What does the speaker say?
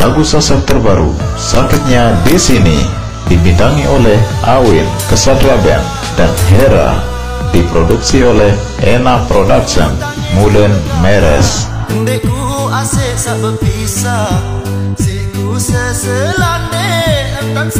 lagu Sasar terbaru Sakitnya di sini dibintangi oleh Awin Kesatria Band dan Hera diproduksi oleh Ena Production Mulen Meres. Deku asik sak berpisah Siku seselande Engkang